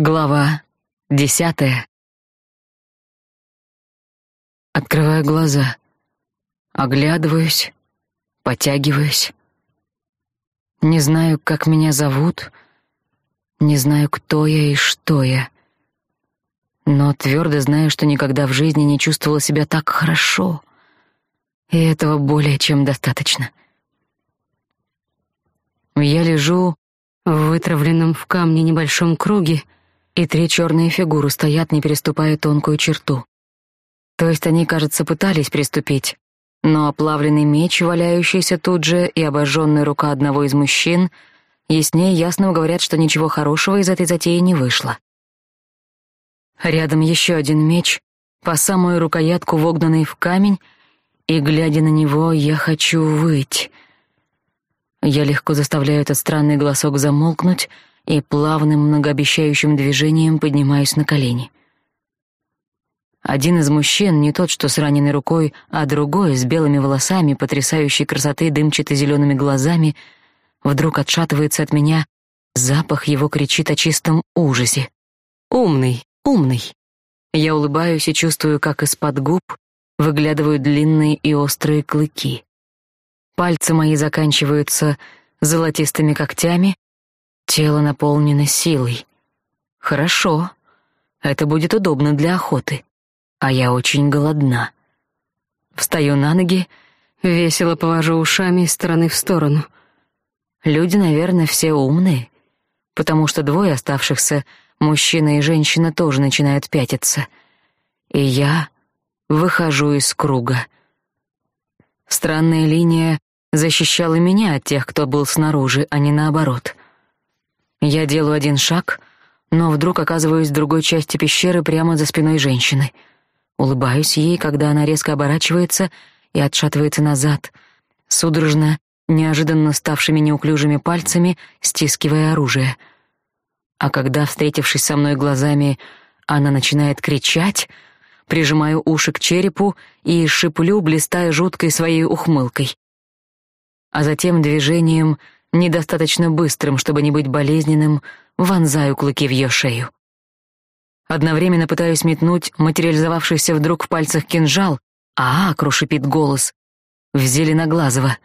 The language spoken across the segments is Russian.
Глава десятая. Открываю глаза, оглядываюсь, потягиваюсь. Не знаю, как меня зовут, не знаю, кто я и что я. Но твердо знаю, что никогда в жизни не чувствовала себя так хорошо. И этого более чем достаточно. Я лежу в вытравленном в камне небольшом круге, и три черные фигуры стоят, не переступая тонкую черту. То есть они, кажется, пытались приступить, но оплавленный меч, валяющийся тут же, и обожженная рука одного из мужчин яснее ясно говорят, что ничего хорошего из этой затеи не вышло. Рядом еще один меч, по самую рукоятку вогнанный в камень, и, глядя на него, я хочу выть. Я легко заставляю этот странный голосок замолкнуть — и плавным многообещающим движением поднимаюсь на колени. Один из мужчин, не тот, что с раненой рукой, а другой, с белыми волосами, потрясающей красоты дымчато-зелеными глазами, вдруг отшатывается от меня, запах его кричит о чистом ужасе. «Умный, умный!» Я улыбаюсь и чувствую, как из-под губ выглядывают длинные и острые клыки. Пальцы мои заканчиваются золотистыми когтями, Тело наполнено силой. Хорошо. Это будет удобно для охоты. А я очень голодна. Встаю на ноги, весело повожу ушами из стороны в сторону. Люди, наверное, все умные, потому что двое оставшихся, мужчина и женщина, тоже начинают пятиться. И я выхожу из круга. Странная линия защищала меня от тех, кто был снаружи, а не наоборот. Я делаю один шаг, но вдруг оказываюсь в другой части пещеры прямо за спиной женщины. Улыбаюсь ей, когда она резко оборачивается и отшатывается назад, судорожно, неожиданно ставшими неуклюжими пальцами, стискивая оружие. А когда, встретившись со мной глазами, она начинает кричать, прижимаю уши к черепу и шиплю, блистая жуткой своей ухмылкой. А затем движением — недостаточно быстрым, чтобы не быть болезненным, вонзаю клыки в ее шею. Одновременно пытаюсь метнуть материализовавшийся вдруг в пальцах кинжал, а Акру шипит голос. В Зеленоглазого.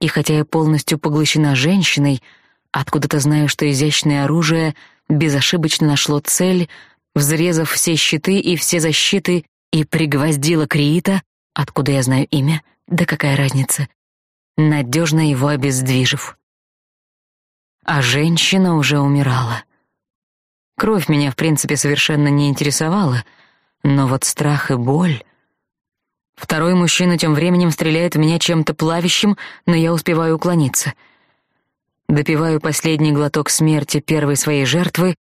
И хотя я полностью поглощена женщиной, откуда-то знаю, что изящное оружие безошибочно нашло цель, взрезав все щиты и все защиты, и пригвоздило Криита, откуда я знаю имя, да какая разница, надежно его обездвижив а женщина уже умирала. Кровь меня, в принципе, совершенно не интересовала, но вот страх и боль... Второй мужчина тем временем стреляет в меня чем-то плавящим, но я успеваю уклониться. Допиваю последний глоток смерти первой своей жертвы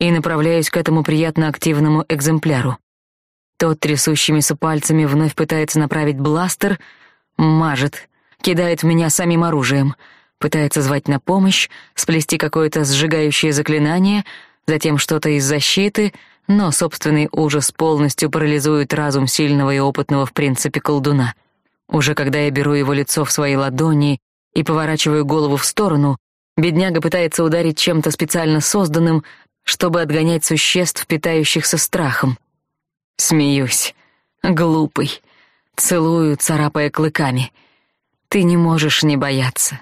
и направляюсь к этому приятно активному экземпляру. Тот трясущимися пальцами вновь пытается направить бластер, мажет, кидает в меня самим оружием — пытается звать на помощь, сплести какое-то сжигающее заклинание, затем что-то из защиты, но собственный ужас полностью парализует разум сильного и опытного в принципе колдуна. Уже когда я беру его лицо в свои ладони и поворачиваю голову в сторону, бедняга пытается ударить чем-то специально созданным, чтобы отгонять существ, питающихся страхом. Смеюсь. Глупый. Целую, царапая клыками. Ты не можешь не бояться.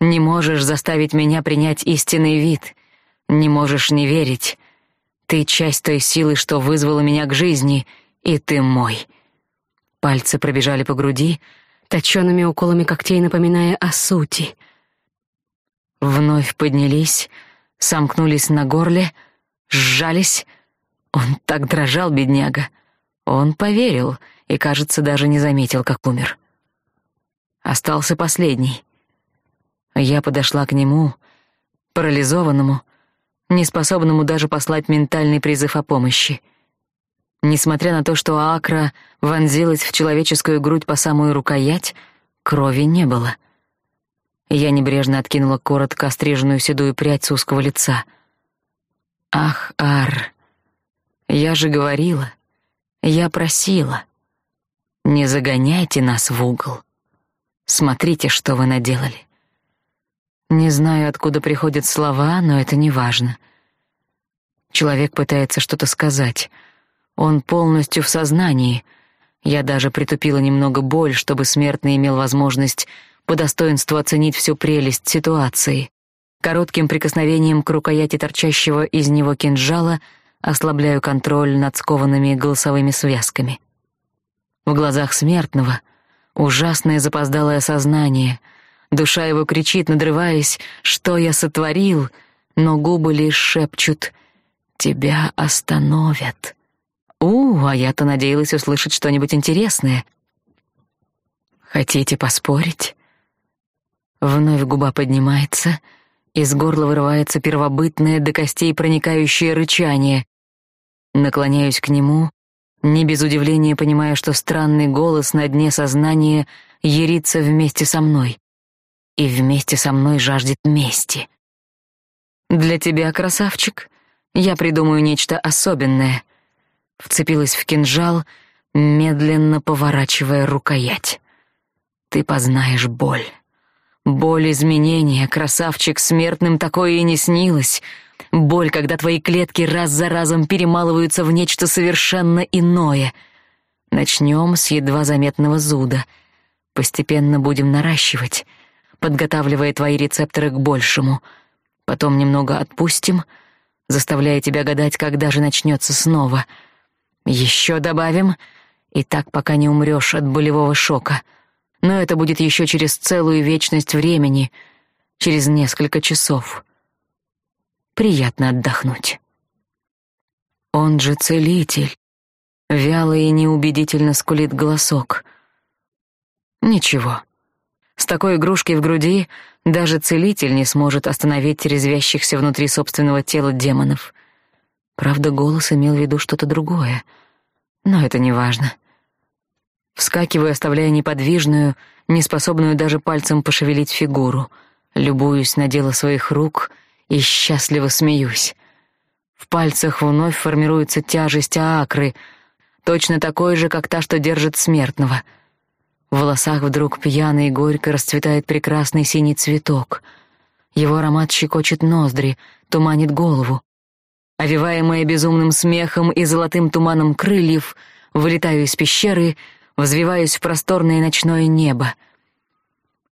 Не можешь заставить меня принять истинный вид. Не можешь не верить. Ты часть той силы, что вызвала меня к жизни, и ты мой. Пальцы пробежали по груди, точёными уколами когтей напоминая о сути. Вновь поднялись, сомкнулись на горле, сжались. Он так дрожал, бедняга. Он поверил и, кажется, даже не заметил, как умер. Остался последний. Я подошла к нему, парализованному, неспособному даже послать ментальный призыв о помощи. Несмотря на то, что Акра вонзилась в человеческую грудь по самую рукоять, крови не было. Я небрежно откинула коротко остриженную седую прядь с узкого лица. «Ах, Ар, я же говорила, я просила, не загоняйте нас в угол. Смотрите, что вы наделали». Не знаю, откуда приходят слова, но это не важно. Человек пытается что-то сказать. Он полностью в сознании. Я даже притупила немного боль, чтобы смертный имел возможность по достоинству оценить всю прелесть ситуации. Коротким прикосновением к рукояти торчащего из него кинжала ослабляю контроль над скованными голосовыми связками. В глазах смертного ужасное запоздалое сознание. Душа его кричит, надрываясь, что я сотворил, но губы лишь шепчут «Тебя остановят». У, а я-то надеялась услышать что-нибудь интересное. Хотите поспорить? Вновь губа поднимается, из горла вырывается первобытное до костей проникающее рычание. Наклоняюсь к нему, не без удивления понимая, что странный голос на дне сознания ерится вместе со мной. И вместе со мной жаждет мести. «Для тебя, красавчик, я придумаю нечто особенное», вцепилась в кинжал, медленно поворачивая рукоять. «Ты познаешь боль». Боль изменения, красавчик, смертным такое и не снилось. Боль, когда твои клетки раз за разом перемалываются в нечто совершенно иное. Начнем с едва заметного зуда. Постепенно будем наращивать, подготавливая твои рецепторы к большему. Потом немного отпустим, заставляя тебя гадать, когда же начнется снова. Еще добавим, и так пока не умрешь от болевого шока — но это будет еще через целую вечность времени, через несколько часов. Приятно отдохнуть. Он же целитель. Вяло и неубедительно скулит голосок. Ничего. С такой игрушкой в груди даже целитель не сможет остановить резвящихся внутри собственного тела демонов. Правда, голос имел в виду что-то другое. Но это не важно. Вскакиваю, оставляя неподвижную, неспособную даже пальцем пошевелить фигуру. Любуюсь на дело своих рук и счастливо смеюсь. В пальцах вновь формируется тяжесть аакры, точно такой же, как та, что держит смертного. В волосах вдруг пьяно и горько расцветает прекрасный синий цветок. Его аромат щекочет ноздри, туманит голову. Овиваемая безумным смехом и золотым туманом крыльев, вылетаю из пещеры — взвиваюсь в просторное ночное небо.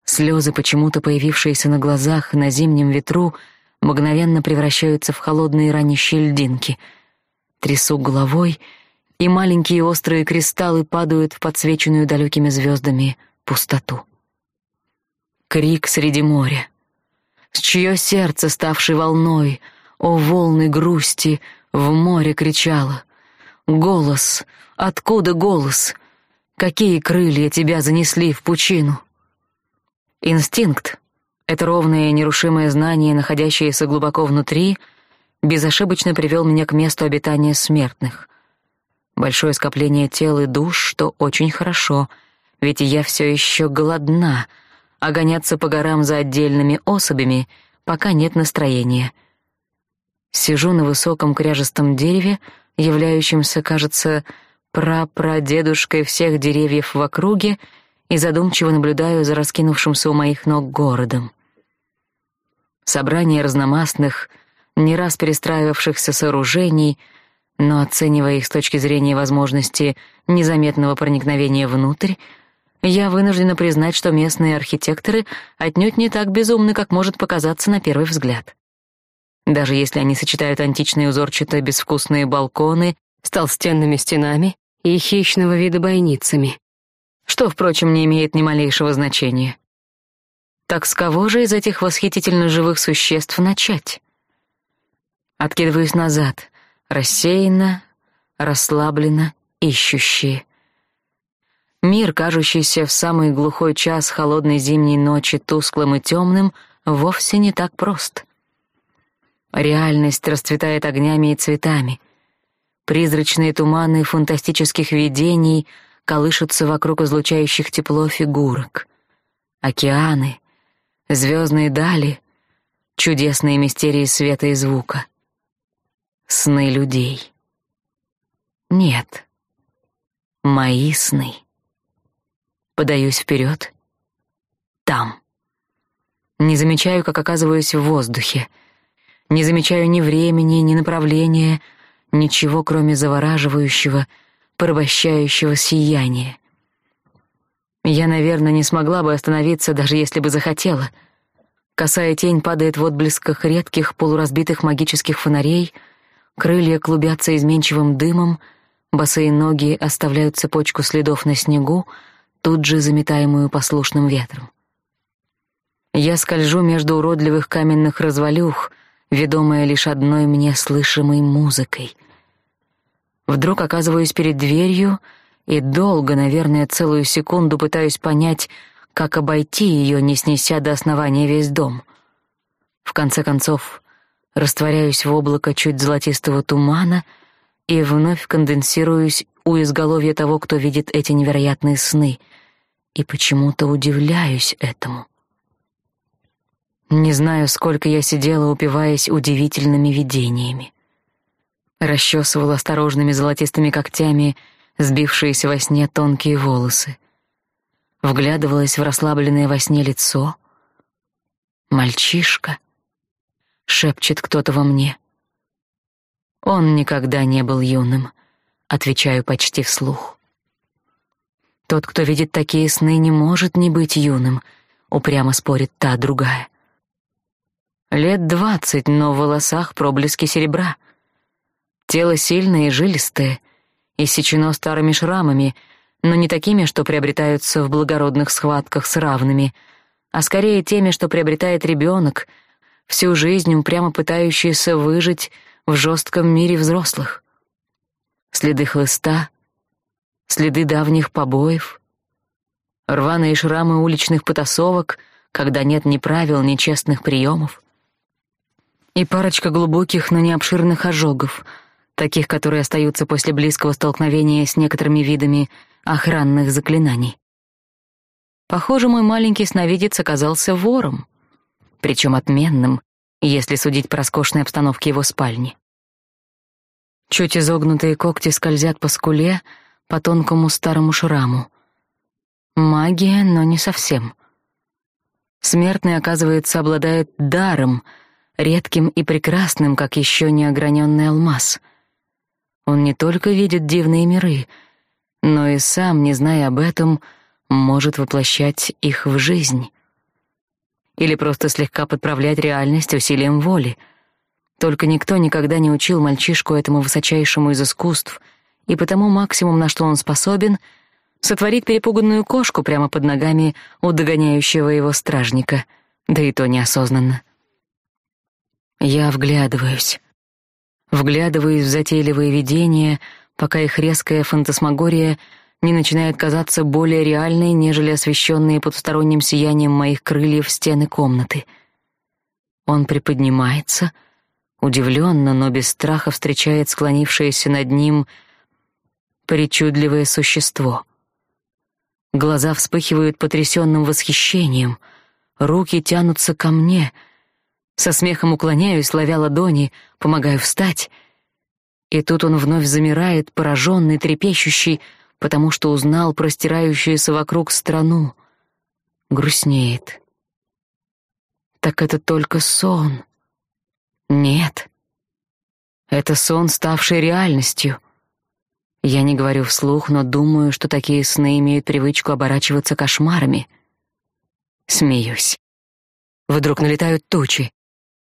Слезы, почему-то появившиеся на глазах на зимнем ветру, мгновенно превращаются в холодные ранящие льдинки. Трясу головой, и маленькие острые кристаллы падают в подсвеченную далекими звездами пустоту. Крик среди моря. С чье сердце, ставшей волной, о волны грусти, в море кричало. Голос, откуда голос — Какие крылья тебя занесли в пучину? Инстинкт — это ровное нерушимое знание, находящееся глубоко внутри, безошибочно привел меня к месту обитания смертных. Большое скопление тел и душ, что очень хорошо, ведь я все еще голодна, а гоняться по горам за отдельными особями пока нет настроения. Сижу на высоком кряжестом дереве, являющемся, кажется, прапрадедушкой всех деревьев в округе и задумчиво наблюдаю за раскинувшимся у моих ног городом. Собрание разномастных, не раз перестраивавшихся сооружений, но оценивая их с точки зрения возможности незаметного проникновения внутрь, я вынуждена признать, что местные архитекторы отнюдь не так безумны, как может показаться на первый взгляд. Даже если они сочетают античные узорчатые безвкусные балконы с толстенными стенами и хищного вида бойницами, что, впрочем, не имеет ни малейшего значения. Так с кого же из этих восхитительно живых существ начать? Откидываюсь назад, рассеянно, расслабленно, ищущие. Мир, кажущийся в самый глухой час холодной зимней ночи тусклым и темным, вовсе не так прост. Реальность расцветает огнями и цветами. Призрачные туманы фантастических видений колышутся вокруг излучающих тепло фигурок. Океаны, звездные дали, чудесные мистерии света и звука. Сны людей. Нет, мои сны. Подаюсь вперед. Там. Не замечаю, как оказываюсь в воздухе. Не замечаю ни времени, ни направления, ничего, кроме завораживающего, порабощающего сияния. Я, наверное, не смогла бы остановиться, даже если бы захотела. Косая тень падает в отблесках редких полуразбитых магических фонарей, крылья клубятся изменчивым дымом, босые ноги оставляют цепочку следов на снегу, тут же заметаемую послушным ветром. Я скольжу между уродливых каменных развалюх, ведомая лишь одной мне слышимой музыкой. Вдруг оказываюсь перед дверью — и долго, наверное, целую секунду пытаюсь понять, как обойти ее, не снеся до основания весь дом. В конце концов, растворяюсь в облако чуть золотистого тумана и вновь конденсируюсь у изголовья того, кто видит эти невероятные сны, и почему-то удивляюсь этому. Не знаю, сколько я сидела, упиваясь удивительными видениями. Расчесывала осторожными золотистыми когтями — сбившиеся во сне тонкие волосы. Вглядывалась в расслабленное во сне лицо. «Мальчишка», — шепчет кто-то во мне. «Он никогда не был юным», — отвечаю почти вслух. «Тот, кто видит такие сны, не может не быть юным», — упрямо спорит та другая. Лет двадцать, но в волосах проблески серебра. Тело сильное и жилистое, иссечено старыми шрамами, но не такими, что приобретаются в благородных схватках с равными, а скорее теми, что приобретает ребенок, всю жизнь упрямо пытающийся выжить в жестком мире взрослых. Следы хлыста, следы давних побоев, рваные шрамы уличных потасовок, когда нет ни правил, ни честных приемов, и парочка глубоких, но не обширных ожогов — таких, которые остаются после близкого столкновения с некоторыми видами охранных заклинаний. Похоже, мой маленький сновидец оказался вором, причем отменным, если судить по роскошной обстановке его спальни. Чуть изогнутые когти скользят по скуле, по тонкому старому шраму. Магия, но не совсем. Смертный, оказывается, обладает даром, редким и прекрасным, как еще не ограненный алмаз — он не только видит дивные миры, но и сам, не зная об этом, может воплощать их в жизнь. Или просто слегка подправлять реальность усилием воли. Только никто никогда не учил мальчишку этому высочайшему из искусств, и потому максимум, на что он способен, сотворить перепуганную кошку прямо под ногами у догоняющего его стражника, да и то неосознанно. Я вглядываюсь вглядываясь в затейливые видения, пока их резкая фантасмагория не начинает казаться более реальной, нежели освещенные потусторонним сиянием моих крыльев стены комнаты. Он приподнимается, удивленно, но без страха встречает склонившееся над ним причудливое существо. Глаза вспыхивают потрясенным восхищением, руки тянутся ко мне — со смехом уклоняюсь, ловя ладони, помогаю встать. И тут он вновь замирает, пораженный, трепещущий, потому что узнал простирающуюся вокруг страну. Грустнеет. Так это только сон. Нет. Это сон, ставший реальностью. Я не говорю вслух, но думаю, что такие сны имеют привычку оборачиваться кошмарами. Смеюсь. Вдруг налетают тучи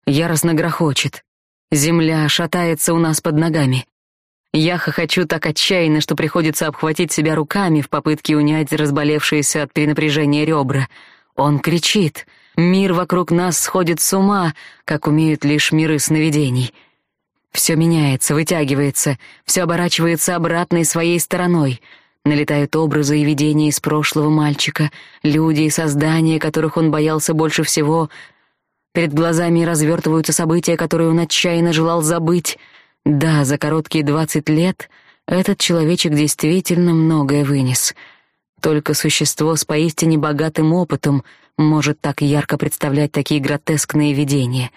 яростно грохочет. Земля шатается у нас под ногами. Я хохочу так отчаянно, что приходится обхватить себя руками в попытке унять разболевшиеся от перенапряжения ребра. Он кричит. Мир вокруг нас сходит с ума, как умеют лишь миры сновидений. Все меняется, вытягивается, все оборачивается обратной своей стороной. Налетают образы и видения из прошлого мальчика, люди и создания, которых он боялся больше всего — Перед глазами развертываются события, которые он отчаянно желал забыть. Да, за короткие двадцать лет этот человечек действительно многое вынес. Только существо с поистине богатым опытом может так ярко представлять такие гротескные видения.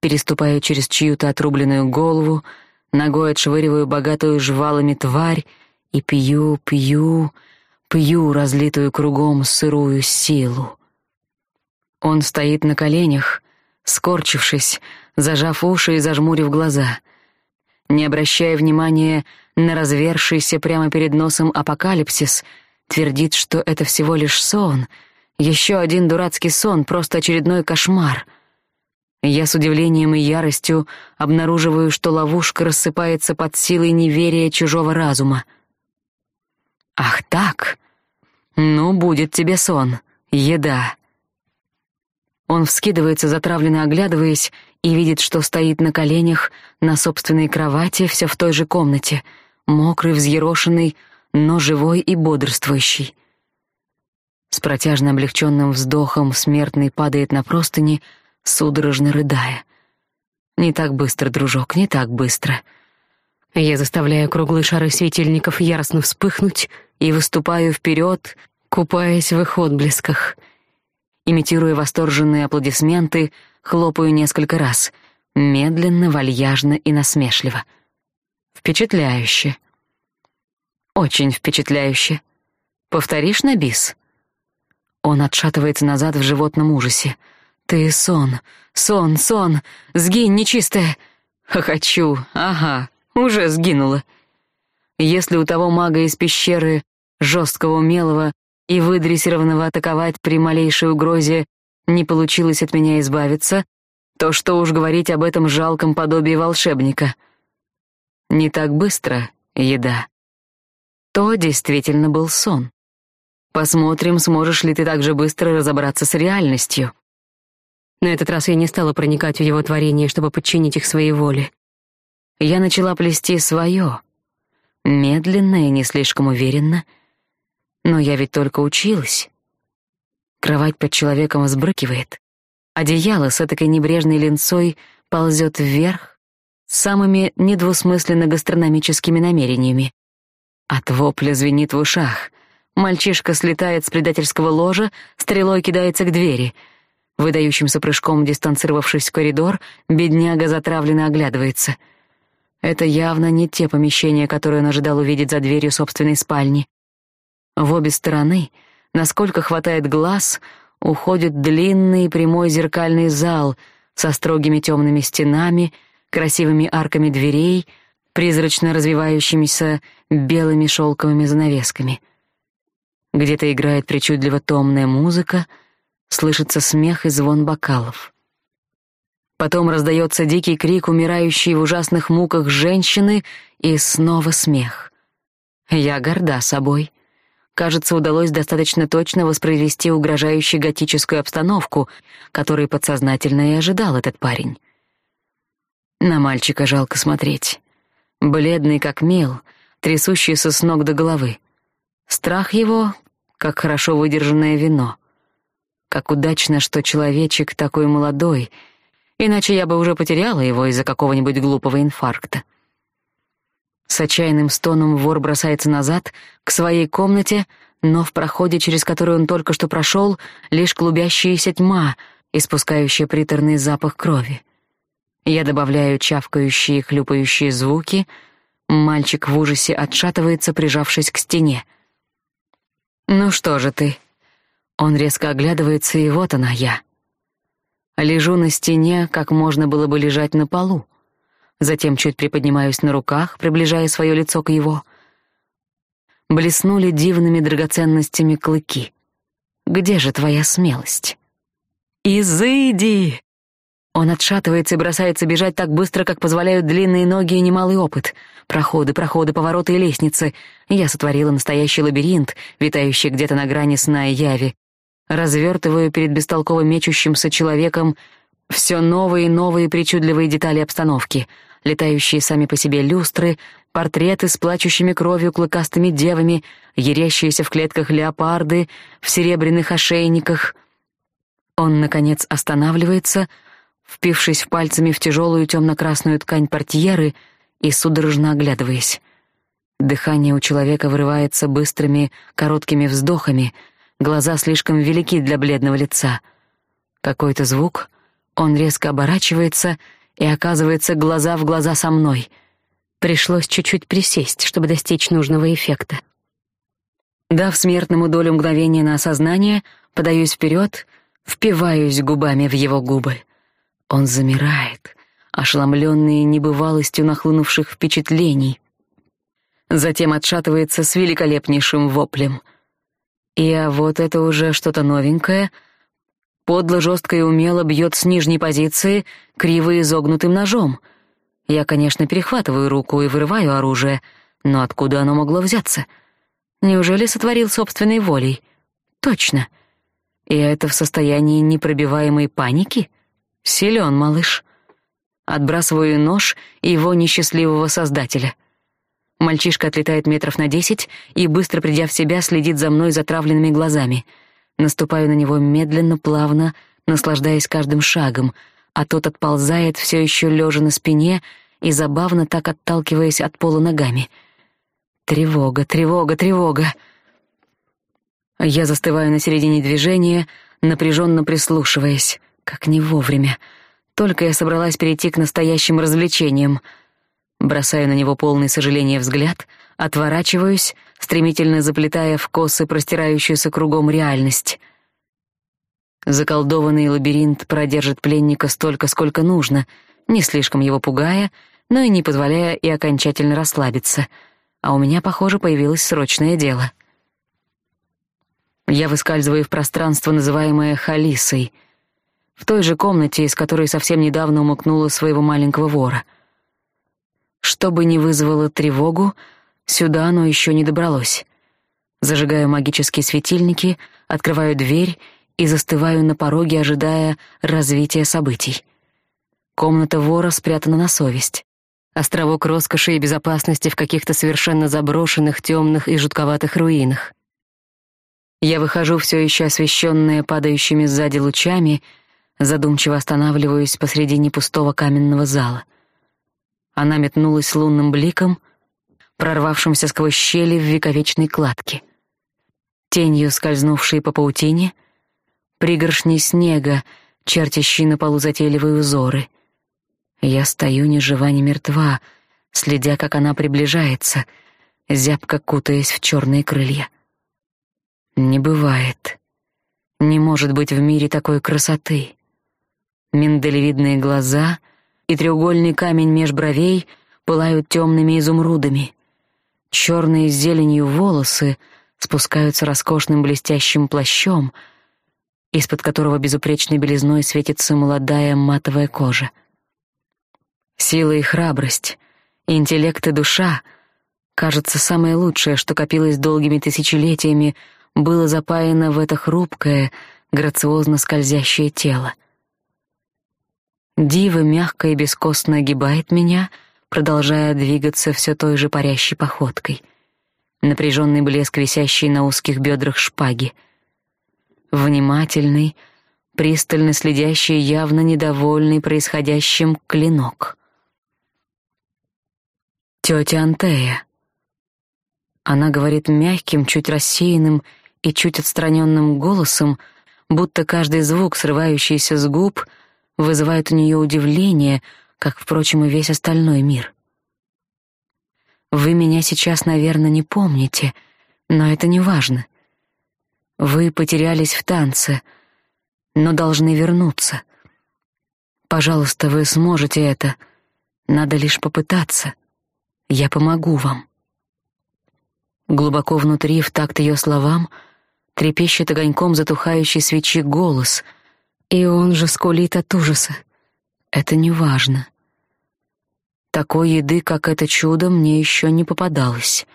Переступаю через чью-то отрубленную голову, ногой отшвыриваю богатую жвалами тварь и пью, пью, пью разлитую кругом сырую силу. Он стоит на коленях, скорчившись, зажав уши и зажмурив глаза. Не обращая внимания на развершийся прямо перед носом апокалипсис, твердит, что это всего лишь сон, еще один дурацкий сон, просто очередной кошмар. Я с удивлением и яростью обнаруживаю, что ловушка рассыпается под силой неверия чужого разума. Ах так? Ну, будет тебе сон, еда. Он вскидывается, затравленно оглядываясь, и видит, что стоит на коленях на собственной кровати, все в той же комнате, мокрый, взъерошенный, но живой и бодрствующий. С протяжно облегченным вздохом смертный падает на простыни, судорожно рыдая. «Не так быстро, дружок, не так быстро». Я заставляю круглые шары светильников яростно вспыхнуть и выступаю вперед, купаясь в их отблесках. Имитируя восторженные аплодисменты, хлопаю несколько раз, медленно, вальяжно и насмешливо. Впечатляюще. Очень впечатляюще. Повторишь на бис? Он отшатывается назад в животном ужасе. Ты сон, сон, сон, сгинь, нечистая. Хочу, ага, уже сгинула. Если у того мага из пещеры, жесткого умелого и выдрессированного атаковать при малейшей угрозе, не получилось от меня избавиться, то что уж говорить об этом жалком подобии волшебника. Не так быстро, еда. То действительно был сон. Посмотрим, сможешь ли ты так же быстро разобраться с реальностью. На этот раз я не стала проникать в его творение, чтобы подчинить их своей воле. Я начала плести свое, медленно и не слишком уверенно, но я ведь только училась. Кровать под человеком взбрыкивает. Одеяло с этой небрежной ленцой ползет вверх самыми недвусмысленно гастрономическими намерениями. От вопля звенит в ушах. Мальчишка слетает с предательского ложа, стрелой кидается к двери. Выдающимся прыжком дистанцировавшись в коридор, бедняга затравленно оглядывается. Это явно не те помещения, которые он ожидал увидеть за дверью собственной спальни. В обе стороны, насколько хватает глаз, уходит длинный прямой зеркальный зал со строгими темными стенами, красивыми арками дверей — призрачно развивающимися белыми шелковыми занавесками. Где-то играет причудливо томная музыка, слышится смех и звон бокалов. Потом раздается дикий крик умирающей в ужасных муках женщины и снова смех. Я горда собой. Кажется, удалось достаточно точно воспроизвести угрожающую готическую обстановку, которой подсознательно и ожидал этот парень. На мальчика жалко смотреть бледный как мел, трясущийся с ног до головы. Страх его, как хорошо выдержанное вино. Как удачно, что человечек такой молодой, иначе я бы уже потеряла его из-за какого-нибудь глупого инфаркта. С отчаянным стоном вор бросается назад, к своей комнате, но в проходе, через который он только что прошел, лишь клубящаяся тьма, испускающая приторный запах крови. Я добавляю чавкающие и хлюпающие звуки. Мальчик в ужасе отшатывается, прижавшись к стене. «Ну что же ты?» Он резко оглядывается, и вот она я. Лежу на стене, как можно было бы лежать на полу. Затем чуть приподнимаюсь на руках, приближая свое лицо к его. Блеснули дивными драгоценностями клыки. Где же твоя смелость? «Изыди!» Он отшатывается и бросается бежать так быстро, как позволяют длинные ноги и немалый опыт. Проходы, проходы, повороты и лестницы. Я сотворила настоящий лабиринт, витающий где-то на грани сна и яви. Развертываю перед бестолково мечущимся человеком все новые и новые причудливые детали обстановки. Летающие сами по себе люстры, портреты с плачущими кровью клыкастыми девами, ярящиеся в клетках леопарды, в серебряных ошейниках. Он, наконец, останавливается — впившись пальцами в тяжелую темно-красную ткань портьеры и судорожно оглядываясь. Дыхание у человека вырывается быстрыми, короткими вздохами, глаза слишком велики для бледного лица. Какой-то звук, он резко оборачивается и оказывается глаза в глаза со мной. Пришлось чуть-чуть присесть, чтобы достичь нужного эффекта. Дав смертному долю мгновения на осознание, подаюсь вперед, впиваюсь губами в его губы — Он замирает, ошеломленный небывалостью нахлынувших впечатлений. Затем отшатывается с великолепнейшим воплем. И а вот это уже что-то новенькое. Подло жестко и умело бьет с нижней позиции криво изогнутым ножом. Я, конечно, перехватываю руку и вырываю оружие, но откуда оно могло взяться? Неужели сотворил собственной волей? Точно. И это в состоянии непробиваемой паники? Силен малыш. Отбрасываю нож его несчастливого создателя. Мальчишка отлетает метров на десять и, быстро придя в себя, следит за мной затравленными глазами. Наступаю на него медленно, плавно, наслаждаясь каждым шагом, а тот отползает, все еще лежа на спине и забавно так отталкиваясь от пола ногами. Тревога, тревога, тревога. Я застываю на середине движения, напряженно прислушиваясь. Как не вовремя. Только я собралась перейти к настоящим развлечениям. Бросаю на него полный сожаления взгляд, отворачиваюсь, стремительно заплетая в косы простирающуюся кругом реальность. Заколдованный лабиринт продержит пленника столько, сколько нужно, не слишком его пугая, но и не позволяя и окончательно расслабиться. А у меня, похоже, появилось срочное дело. Я выскальзываю в пространство, называемое Халисой — в той же комнате, из которой совсем недавно умыкнула своего маленького вора. Что бы ни вызвало тревогу, сюда оно еще не добралось. Зажигаю магические светильники, открываю дверь и застываю на пороге, ожидая развития событий. Комната вора спрятана на совесть. Островок роскоши и безопасности в каких-то совершенно заброшенных, темных и жутковатых руинах. Я выхожу все еще освещенная падающими сзади лучами — задумчиво останавливаюсь посредине пустого каменного зала. Она метнулась лунным бликом, прорвавшимся сквозь щели в вековечной кладке. Тенью скользнувшей по паутине, пригоршни снега, чертящие на полу затейливые узоры. Я стою ни жива, ни мертва, следя, как она приближается, зябко кутаясь в черные крылья. Не бывает. Не может быть в мире такой красоты миндалевидные глаза и треугольный камень меж бровей пылают темными изумрудами. Черные с зеленью волосы спускаются роскошным блестящим плащом, из-под которого безупречной белизной светится молодая матовая кожа. Сила и храбрость, интеллект и душа, кажется, самое лучшее, что копилось долгими тысячелетиями, было запаяно в это хрупкое, грациозно скользящее тело. Дива мягко и бескостно огибает меня, продолжая двигаться все той же парящей походкой. Напряженный блеск, висящий на узких бедрах шпаги. Внимательный, пристально следящий, явно недовольный происходящим клинок. Тетя Антея. Она говорит мягким, чуть рассеянным и чуть отстраненным голосом, будто каждый звук, срывающийся с губ — вызывает у нее удивление, как, впрочем, и весь остальной мир. Вы меня сейчас, наверное, не помните, но это не важно. Вы потерялись в танце, но должны вернуться. Пожалуйста, вы сможете это. Надо лишь попытаться. Я помогу вам. Глубоко внутри, в такт ее словам, трепещет огоньком затухающей свечи голос — и он же скулит от ужаса. Это не важно. Такой еды, как это чудо, мне еще не попадалось.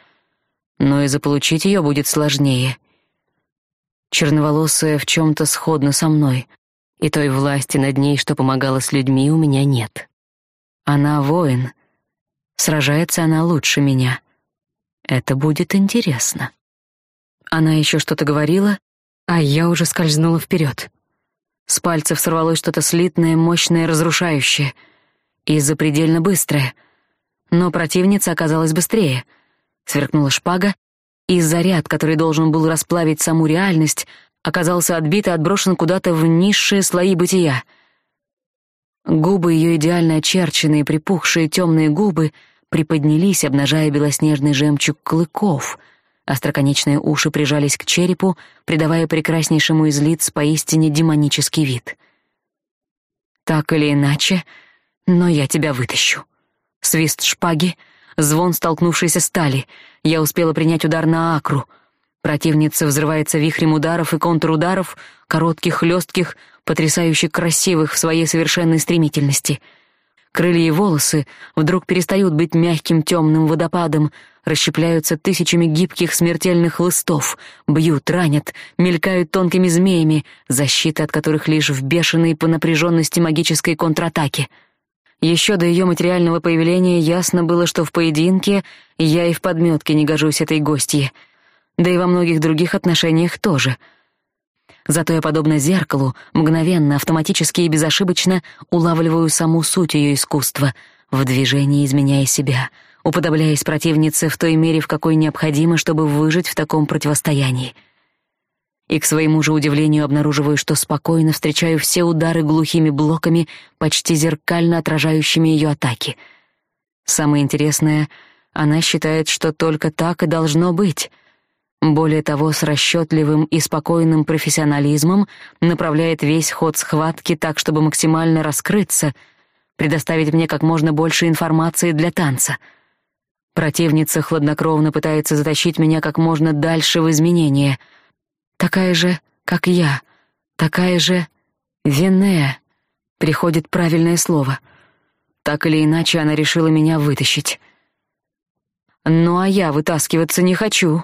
Но и заполучить ее будет сложнее. Черноволосая в чем-то сходна со мной, и той власти над ней, что помогала с людьми, у меня нет. Она воин. Сражается она лучше меня. Это будет интересно. Она еще что-то говорила, а я уже скользнула вперед. С пальцев сорвалось что-то слитное, мощное, разрушающее. И запредельно быстрое. Но противница оказалась быстрее. Сверкнула шпага, и заряд, который должен был расплавить саму реальность, оказался отбит и отброшен куда-то в низшие слои бытия. Губы ее идеально очерченные, припухшие темные губы приподнялись, обнажая белоснежный жемчуг клыков — Остроконечные уши прижались к черепу, придавая прекраснейшему из лиц поистине демонический вид. Та Так или иначе, но я тебя вытащу. Свист шпаги, звон столкнувшейся стали. Я успела принять удар на акру. Противница взрывается вихрем ударов и контрударов, коротких, хлестких, потрясающе красивых в своей совершенной стремительности. Крылья и волосы вдруг перестают быть мягким темным водопадом, расщепляются тысячами гибких смертельных хлыстов, бьют, ранят, мелькают тонкими змеями, защита от которых лишь в бешеной по напряженности магической контратаке. Еще до ее материального появления ясно было, что в поединке я и в подметке не гожусь этой гостье, да и во многих других отношениях тоже. Зато я, подобно зеркалу, мгновенно, автоматически и безошибочно улавливаю саму суть ее искусства, в движении изменяя себя — уподобляясь противнице в той мере, в какой необходимо, чтобы выжить в таком противостоянии. И к своему же удивлению обнаруживаю, что спокойно встречаю все удары глухими блоками, почти зеркально отражающими ее атаки. Самое интересное, она считает, что только так и должно быть. Более того, с расчетливым и спокойным профессионализмом направляет весь ход схватки так, чтобы максимально раскрыться, предоставить мне как можно больше информации для танца — Противница хладнокровно пытается затащить меня как можно дальше в изменения. Такая же, как я, такая же Венея. Приходит правильное слово. Так или иначе она решила меня вытащить. Ну а я вытаскиваться не хочу.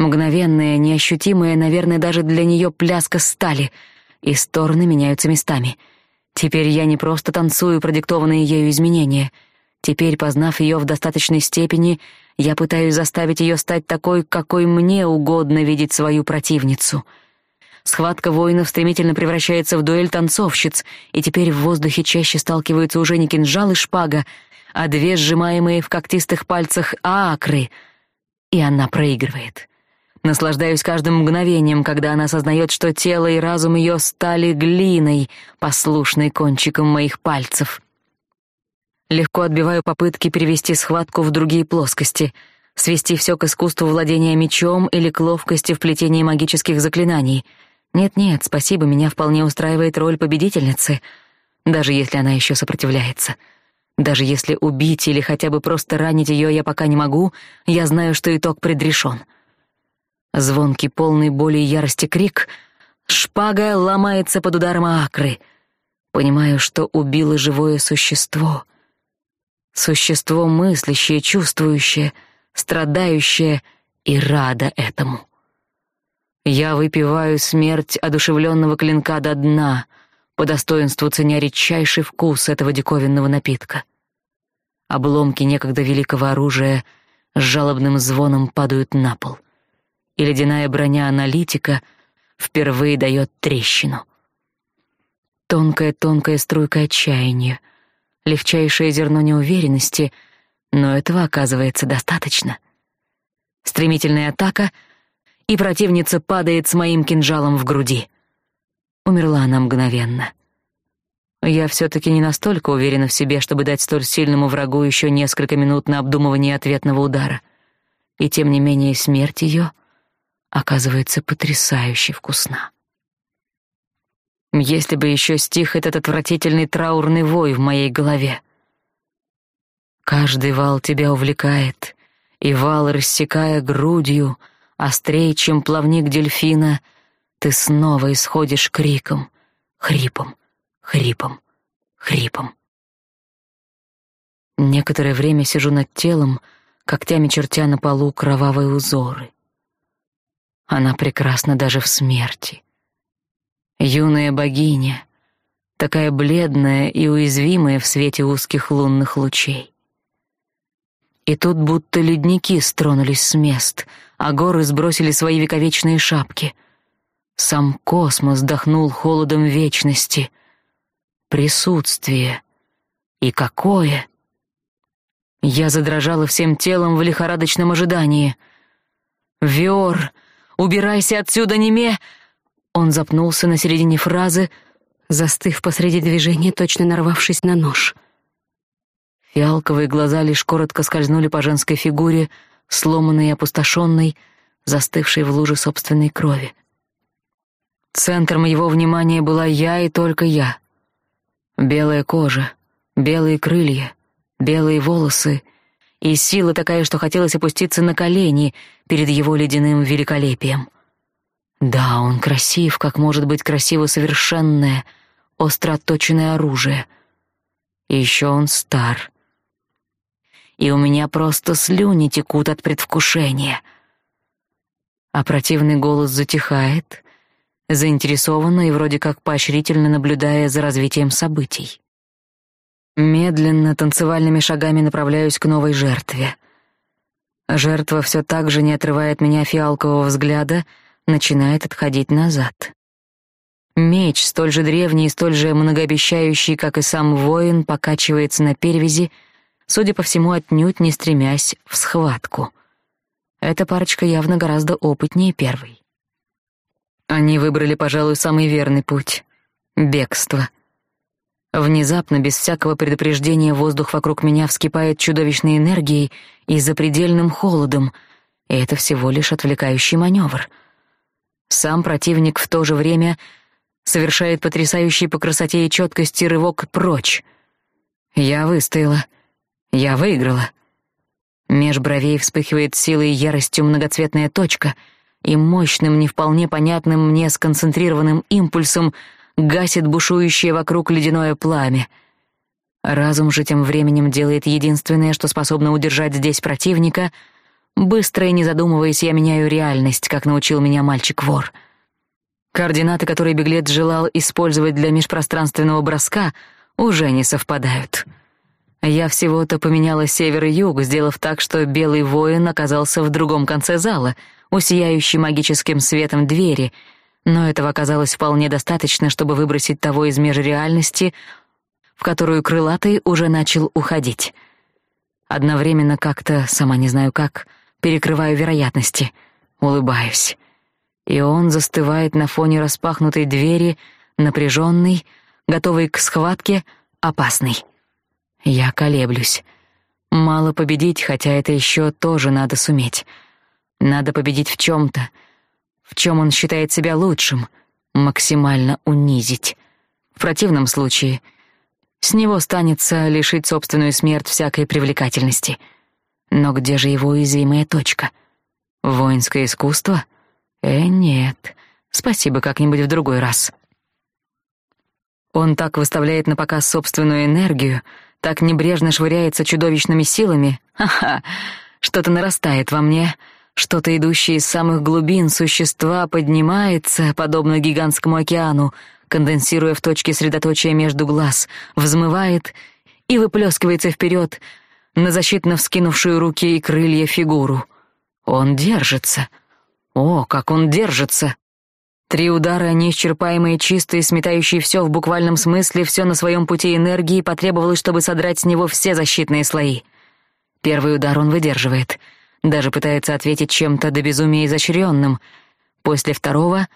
Мгновенная, неощутимая, наверное, даже для нее пляска стали, и стороны меняются местами. Теперь я не просто танцую продиктованные ею изменения — Теперь, познав ее в достаточной степени, я пытаюсь заставить ее стать такой, какой мне угодно видеть свою противницу. Схватка воинов стремительно превращается в дуэль танцовщиц, и теперь в воздухе чаще сталкиваются уже не кинжал и шпага, а две сжимаемые в когтистых пальцах аакры, и она проигрывает. Наслаждаюсь каждым мгновением, когда она осознает, что тело и разум ее стали глиной, послушной кончиком моих пальцев. Легко отбиваю попытки перевести схватку в другие плоскости, свести все к искусству владения мечом или к ловкости в плетении магических заклинаний. Нет-нет, спасибо, меня вполне устраивает роль победительницы, даже если она еще сопротивляется. Даже если убить или хотя бы просто ранить ее я пока не могу, я знаю, что итог предрешен. Звонкий, полный боли и ярости крик, шпага ломается под ударом акры. Понимаю, что убила живое существо — Существо мыслящее, чувствующее, страдающее и рада этому. Я выпиваю смерть одушевленного клинка до дна, по достоинству ценя редчайший вкус этого диковинного напитка. Обломки некогда великого оружия с жалобным звоном падают на пол, и ледяная броня аналитика впервые дает трещину. Тонкая-тонкая струйка отчаяния — легчайшее зерно неуверенности, но этого оказывается достаточно. Стремительная атака, и противница падает с моим кинжалом в груди. Умерла она мгновенно. Я все-таки не настолько уверена в себе, чтобы дать столь сильному врагу еще несколько минут на обдумывание ответного удара. И тем не менее смерть ее оказывается потрясающе вкусна. Если бы еще стих этот отвратительный траурный вой в моей голове. Каждый вал тебя увлекает, и вал, рассекая грудью, острее, чем плавник дельфина, ты снова исходишь криком, хрипом, хрипом, хрипом. Некоторое время сижу над телом, когтями чертя на полу кровавые узоры. Она прекрасна даже в смерти — Юная богиня, такая бледная и уязвимая в свете узких лунных лучей. И тут будто ледники стронулись с мест, а горы сбросили свои вековечные шапки. Сам космос дохнул холодом вечности. Присутствие. И какое! Я задрожала всем телом в лихорадочном ожидании. «Виор, убирайся отсюда, неме!» Он запнулся на середине фразы, застыв посреди движения, точно нарвавшись на нож. Фиалковые глаза лишь коротко скользнули по женской фигуре, сломанной и опустошенной, застывшей в луже собственной крови. Центром его внимания была я и только я. Белая кожа, белые крылья, белые волосы и сила такая, что хотелось опуститься на колени перед его ледяным великолепием. Да, он красив, как может быть красиво совершенное, остро отточенное оружие. И еще он стар. И у меня просто слюни текут от предвкушения. А противный голос затихает, заинтересованно и вроде как поощрительно наблюдая за развитием событий. Медленно, танцевальными шагами направляюсь к новой жертве. Жертва все так же, не отрывает меня фиалкового взгляда, начинает отходить назад. Меч, столь же древний и столь же многообещающий, как и сам воин, покачивается на перевязи, судя по всему, отнюдь не стремясь в схватку. Эта парочка явно гораздо опытнее первой. Они выбрали, пожалуй, самый верный путь — бегство — Внезапно, без всякого предупреждения, воздух вокруг меня вскипает чудовищной энергией и запредельным холодом, и это всего лишь отвлекающий маневр. Сам противник в то же время совершает потрясающий по красоте и четкости рывок прочь. Я выстояла. Я выиграла. Меж бровей вспыхивает силой и яростью многоцветная точка, и мощным, не вполне понятным мне сконцентрированным импульсом — гасит бушующее вокруг ледяное пламя. Разум же тем временем делает единственное, что способно удержать здесь противника. Быстро и не задумываясь, я меняю реальность, как научил меня мальчик-вор. Координаты, которые беглец желал использовать для межпространственного броска, уже не совпадают. Я всего-то поменяла север и юг, сделав так, что белый воин оказался в другом конце зала, у сияющей магическим светом двери — но этого оказалось вполне достаточно, чтобы выбросить того из межреальности, в которую крылатый уже начал уходить. Одновременно как-то, сама не знаю как, перекрываю вероятности, улыбаюсь. И он застывает на фоне распахнутой двери, напряженный, готовый к схватке, опасный. Я колеблюсь. Мало победить, хотя это еще тоже надо суметь. Надо победить в чем-то — в чем он считает себя лучшим, максимально унизить. В противном случае с него станется лишить собственную смерть всякой привлекательности. Но где же его уязвимая точка? Воинское искусство? Э, нет. Спасибо как-нибудь в другой раз. Он так выставляет на показ собственную энергию, так небрежно швыряется чудовищными силами. Ха-ха, что-то нарастает во мне — что-то, идущее из самых глубин существа, поднимается, подобно гигантскому океану, конденсируя в точке средоточия между глаз, взмывает и выплескивается вперед на защитно вскинувшую руки и крылья фигуру. Он держится. О, как он держится! Три удара, неисчерпаемые, чистые, сметающие все в буквальном смысле, все на своем пути энергии, потребовалось, чтобы содрать с него все защитные слои. Первый удар он выдерживает — даже пытается ответить чем-то до безумия изощренным. После второго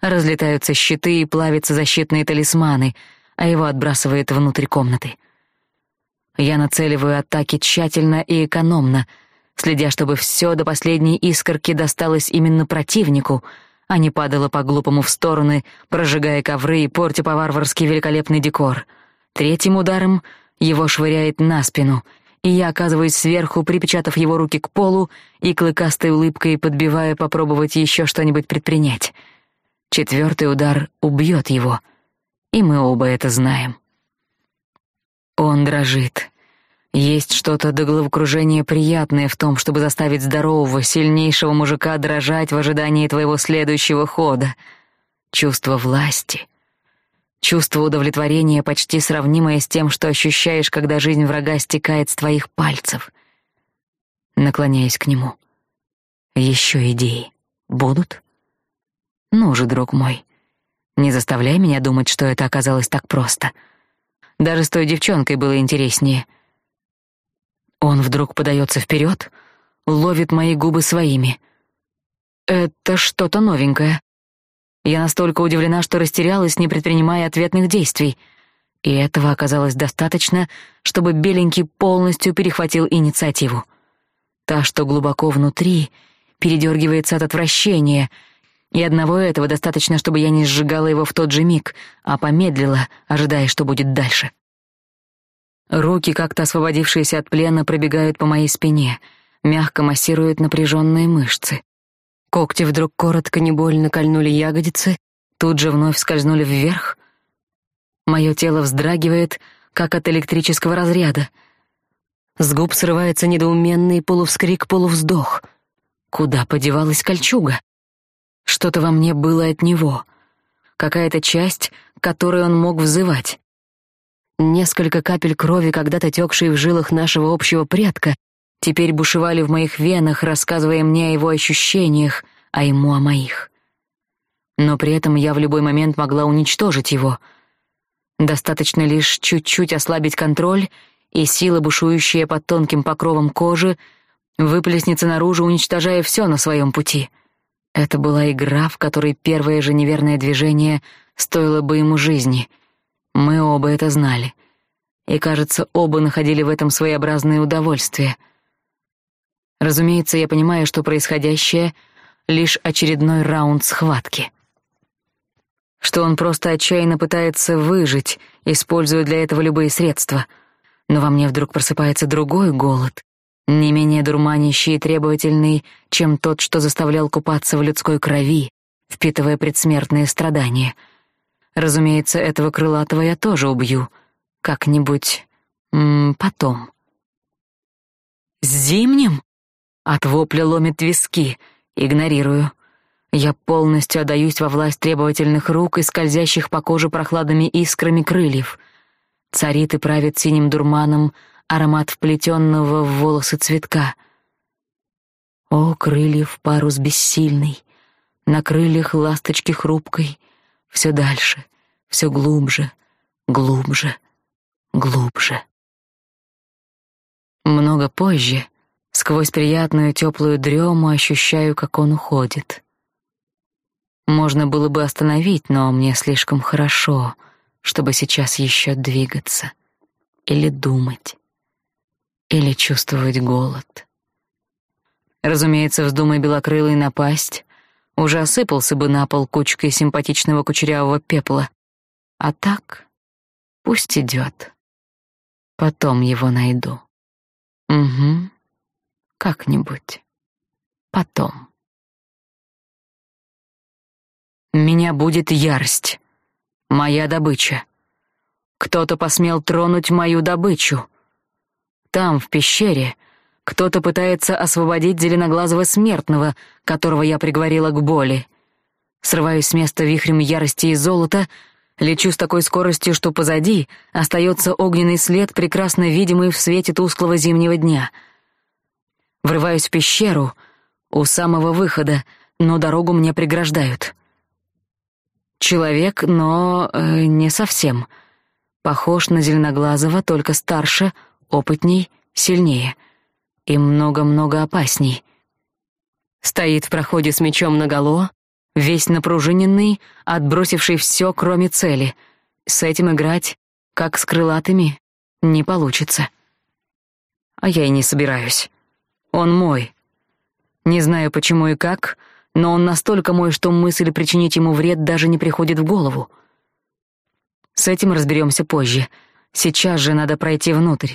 разлетаются щиты и плавятся защитные талисманы, а его отбрасывает внутрь комнаты. Я нацеливаю атаки тщательно и экономно, следя, чтобы все до последней искорки досталось именно противнику, а не падало по-глупому в стороны, прожигая ковры и портя по-варварски великолепный декор. Третьим ударом его швыряет на спину — и я оказываюсь сверху, припечатав его руки к полу и клыкастой улыбкой подбивая попробовать еще что-нибудь предпринять. Четвертый удар убьет его, и мы оба это знаем. Он дрожит. Есть что-то до головокружения приятное в том, чтобы заставить здорового, сильнейшего мужика дрожать в ожидании твоего следующего хода. Чувство власти, Чувство удовлетворения почти сравнимое с тем, что ощущаешь, когда жизнь врага стекает с твоих пальцев. Наклоняюсь к нему. Еще идеи будут? Ну же, друг мой, не заставляй меня думать, что это оказалось так просто. Даже с той девчонкой было интереснее. Он вдруг подается вперед, ловит мои губы своими. Это что-то новенькое. Я настолько удивлена, что растерялась, не предпринимая ответных действий. И этого оказалось достаточно, чтобы беленький полностью перехватил инициативу. Та, что глубоко внутри, передергивается от отвращения, и одного этого достаточно, чтобы я не сжигала его в тот же миг, а помедлила, ожидая, что будет дальше. Руки, как-то освободившиеся от плена, пробегают по моей спине, мягко массируют напряженные мышцы. Когти вдруг коротко, не больно кольнули ягодицы, тут же вновь скользнули вверх. Мое тело вздрагивает, как от электрического разряда. С губ срывается недоуменный полувскрик-полувздох. Куда подевалась кольчуга? Что-то во мне было от него. Какая-то часть, которой он мог взывать. Несколько капель крови, когда-то текшие в жилах нашего общего предка, теперь бушевали в моих венах, рассказывая мне о его ощущениях, а ему о моих. Но при этом я в любой момент могла уничтожить его. Достаточно лишь чуть-чуть ослабить контроль, и сила, бушующая под тонким покровом кожи, выплеснется наружу, уничтожая все на своем пути. Это была игра, в которой первое же неверное движение стоило бы ему жизни — мы оба это знали. И, кажется, оба находили в этом своеобразное удовольствие. Разумеется, я понимаю, что происходящее — лишь очередной раунд схватки. Что он просто отчаянно пытается выжить, используя для этого любые средства. Но во мне вдруг просыпается другой голод, не менее дурманящий и требовательный, чем тот, что заставлял купаться в людской крови, впитывая предсмертные страдания — Разумеется, этого крылатого я тоже убью. Как-нибудь... потом. «С зимним?» От вопля ломит виски. Игнорирую. Я полностью отдаюсь во власть требовательных рук и скользящих по коже прохладными искрами крыльев. Царит и правит синим дурманом аромат вплетенного в волосы цветка. О, крыльев парус бессильный, на крыльях ласточки хрупкой — все дальше, все глубже, глубже, глубже. Много позже, сквозь приятную теплую дрему, ощущаю, как он уходит. Можно было бы остановить, но мне слишком хорошо, чтобы сейчас еще двигаться или думать, или чувствовать голод. Разумеется, вздумай белокрылый напасть, уже осыпался бы на пол кучкой симпатичного кучерявого пепла. А так пусть идет. Потом его найду. Угу. Как-нибудь. Потом. Меня будет ярость. Моя добыча. Кто-то посмел тронуть мою добычу. Там, в пещере, кто-то пытается освободить зеленоглазого смертного, которого я приговорила к боли. Срываюсь с места вихрем ярости и золота, лечу с такой скоростью, что позади остается огненный след, прекрасно видимый в свете тусклого зимнего дня. Врываюсь в пещеру у самого выхода, но дорогу мне преграждают. Человек, но э, не совсем. Похож на зеленоглазого, только старше, опытней, сильнее — и много-много опасней. Стоит в проходе с мечом наголо, весь напружиненный, отбросивший все, кроме цели. С этим играть, как с крылатыми, не получится. А я и не собираюсь. Он мой. Не знаю почему и как, но он настолько мой, что мысль причинить ему вред даже не приходит в голову. С этим разберемся позже. Сейчас же надо пройти внутрь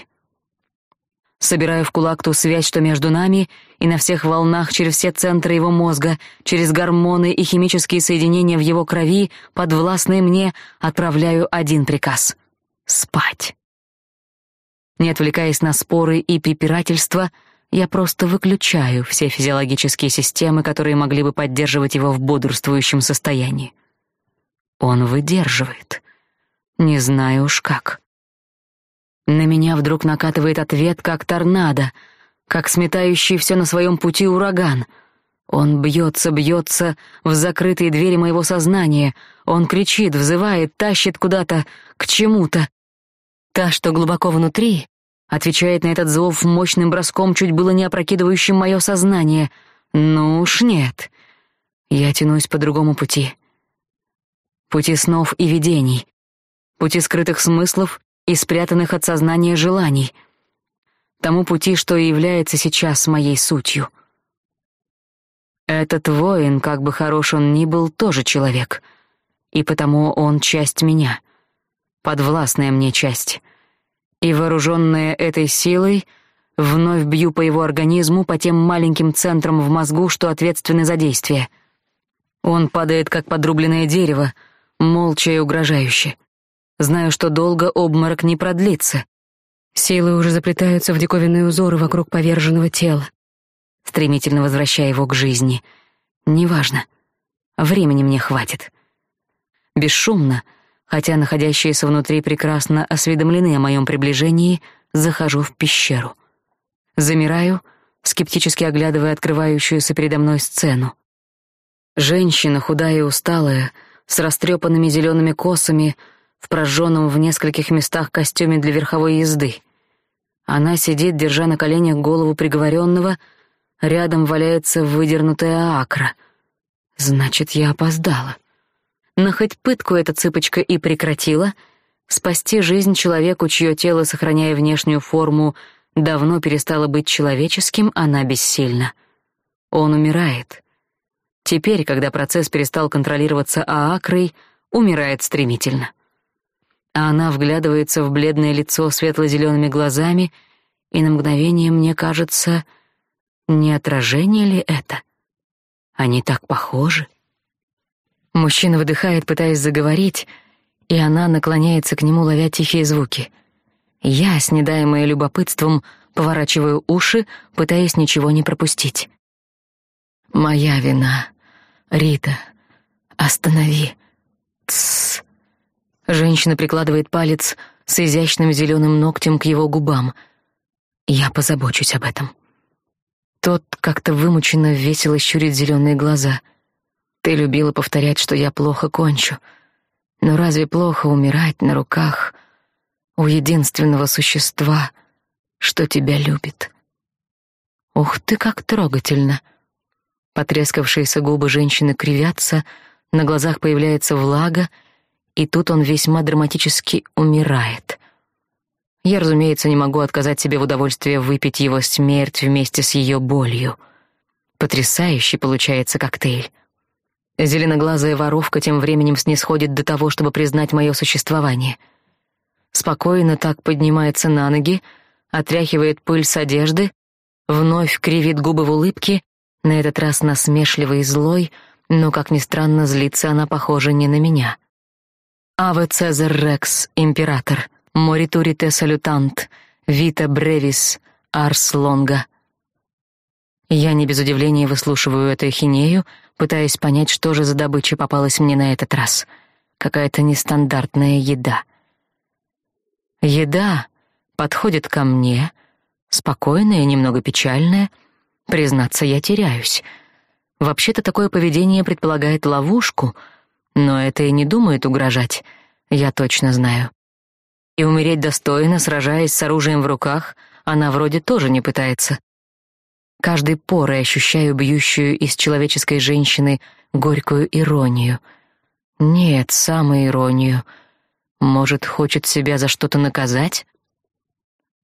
собирая в кулак ту связь, что между нами, и на всех волнах через все центры его мозга, через гормоны и химические соединения в его крови, подвластные мне, отправляю один приказ — спать. Не отвлекаясь на споры и препирательства, я просто выключаю все физиологические системы, которые могли бы поддерживать его в бодрствующем состоянии. Он выдерживает. Не знаю уж как. На меня вдруг накатывает ответ, как торнадо, как сметающий все на своем пути ураган. Он бьется, бьется в закрытые двери моего сознания. Он кричит, взывает, тащит куда-то, к чему-то. Та, что глубоко внутри, отвечает на этот зов мощным броском, чуть было не опрокидывающим мое сознание. Ну уж нет. Я тянусь по другому пути. Пути снов и видений. Пути скрытых смыслов и спрятанных от сознания желаний, тому пути, что и является сейчас моей сутью. Этот воин, как бы хорош он ни был, тоже человек, и потому он часть меня, подвластная мне часть. И вооруженная этой силой, вновь бью по его организму, по тем маленьким центрам в мозгу, что ответственны за действие. Он падает, как подрубленное дерево, молча и угрожающе. Знаю, что долго обморок не продлится. Силы уже заплетаются в диковинные узоры вокруг поверженного тела, стремительно возвращая его к жизни. Неважно. Времени мне хватит. Бесшумно, хотя находящиеся внутри прекрасно осведомлены о моем приближении, захожу в пещеру. Замираю, скептически оглядывая открывающуюся передо мной сцену. Женщина, худая и усталая, с растрепанными зелеными косами, в прожженном в нескольких местах костюме для верховой езды. Она сидит, держа на коленях голову приговоренного, рядом валяется выдернутая акра. Значит, я опоздала. Но хоть пытку эта цыпочка и прекратила, спасти жизнь человеку, чье тело, сохраняя внешнюю форму, давно перестало быть человеческим, она бессильна. Он умирает. Теперь, когда процесс перестал контролироваться Аакрой, умирает стремительно. А она вглядывается в бледное лицо светло-зелеными глазами, и на мгновение мне кажется, не отражение ли это? Они так похожи. Мужчина выдыхает, пытаясь заговорить, и она наклоняется к нему, ловя тихие звуки. Я, снедаемая любопытством, поворачиваю уши, пытаясь ничего не пропустить. «Моя вина. Рита, останови. Тссс». Женщина прикладывает палец с изящным зеленым ногтем к его губам. «Я позабочусь об этом». Тот как-то вымученно весело щурит зеленые глаза — ты любила повторять, что я плохо кончу. Но разве плохо умирать на руках у единственного существа, что тебя любит? Ух ты, как трогательно. Потрескавшиеся губы женщины кривятся, на глазах появляется влага, и тут он весьма драматически умирает. Я, разумеется, не могу отказать себе в удовольствии выпить его смерть вместе с ее болью. Потрясающий получается коктейль. Зеленоглазая воровка тем временем снисходит до того, чтобы признать мое существование. Спокойно так поднимается на ноги, отряхивает пыль с одежды, вновь кривит губы в улыбке, на этот раз насмешливый и злой, но, как ни странно, злится она, похоже, не на меня. «Аве Цезар Рекс, император, моритури те салютант, вита бревис, арс лонга». Я не без удивления выслушиваю эту ахинею, пытаясь понять, что же за добыча попалась мне на этот раз. Какая-то нестандартная еда. Еда подходит ко мне, спокойная, немного печальная. Признаться, я теряюсь. Вообще-то такое поведение предполагает ловушку, но это и не думает угрожать, я точно знаю. И умереть достойно, сражаясь с оружием в руках, она вроде тоже не пытается. Каждой порой ощущаю бьющую из человеческой женщины горькую иронию. Нет, самую иронию. Может, хочет себя за что-то наказать?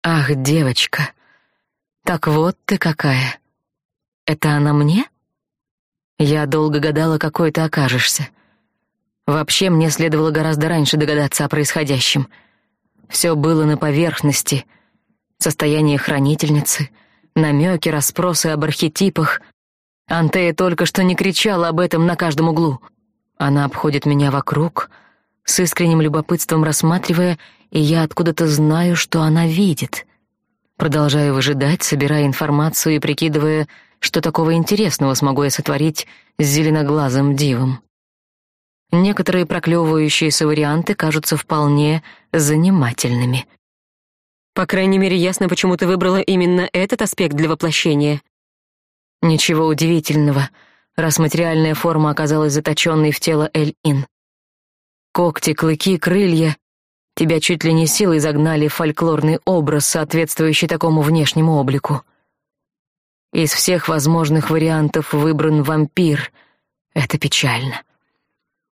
Ах, девочка, так вот ты какая. Это она мне? Я долго гадала, какой ты окажешься. Вообще, мне следовало гораздо раньше догадаться о происходящем. Все было на поверхности. Состояние хранительницы — намеки, расспросы об архетипах. Антея только что не кричала об этом на каждом углу. Она обходит меня вокруг, с искренним любопытством рассматривая, и я откуда-то знаю, что она видит. Продолжаю выжидать, собирая информацию и прикидывая, что такого интересного смогу я сотворить с зеленоглазым дивом. Некоторые проклевывающиеся варианты кажутся вполне занимательными — по крайней мере, ясно, почему ты выбрала именно этот аспект для воплощения. Ничего удивительного, раз материальная форма оказалась заточенной в тело Эль-Ин. Когти, клыки, крылья. Тебя чуть ли не силой загнали в фольклорный образ, соответствующий такому внешнему облику. Из всех возможных вариантов выбран вампир. Это печально.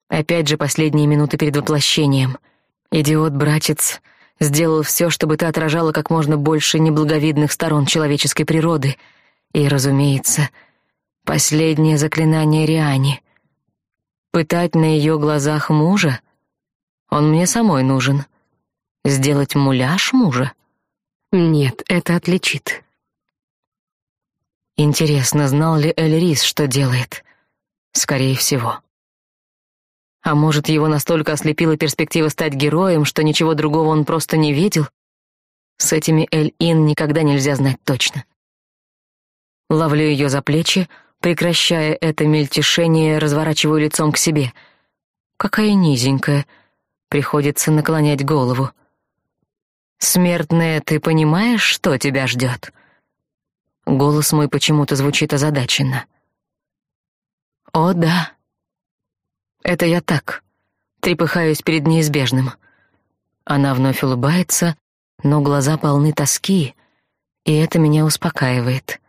Опять же последние минуты перед воплощением. Идиот-братец сделал все, чтобы ты отражала как можно больше неблаговидных сторон человеческой природы. И, разумеется, последнее заклинание Риани. Пытать на ее глазах мужа? Он мне самой нужен. Сделать муляж мужа? Нет, это отличит. Интересно, знал ли Эльрис, что делает? Скорее всего. А может, его настолько ослепила перспектива стать героем, что ничего другого он просто не видел? С этими Эль-Ин никогда нельзя знать точно. Ловлю ее за плечи, прекращая это мельтешение, разворачиваю лицом к себе. Какая низенькая. Приходится наклонять голову. «Смертная, ты понимаешь, что тебя ждет?» Голос мой почему-то звучит озадаченно. «О, да. Это я так, трепыхаюсь перед неизбежным». Она вновь улыбается, но глаза полны тоски, и это меня успокаивает.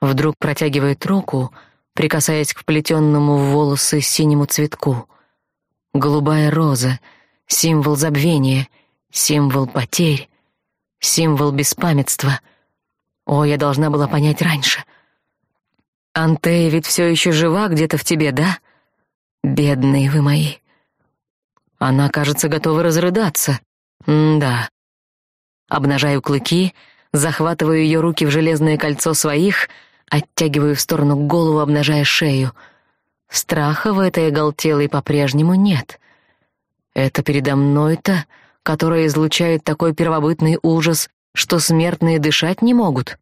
Вдруг протягивает руку, прикасаясь к вплетенному в волосы синему цветку. Голубая роза — символ забвения, символ потерь, символ беспамятства. О, я должна была понять раньше. Антея ведь все еще жива где-то в тебе, да? Бедные вы мои. Она, кажется, готова разрыдаться. М-да. Обнажаю клыки, захватываю ее руки в железное кольцо своих, оттягиваю в сторону голову, обнажая шею. Страха в этой оголтелой по-прежнему нет. Это передо мной-то, которая излучает такой первобытный ужас, что смертные дышать не могут.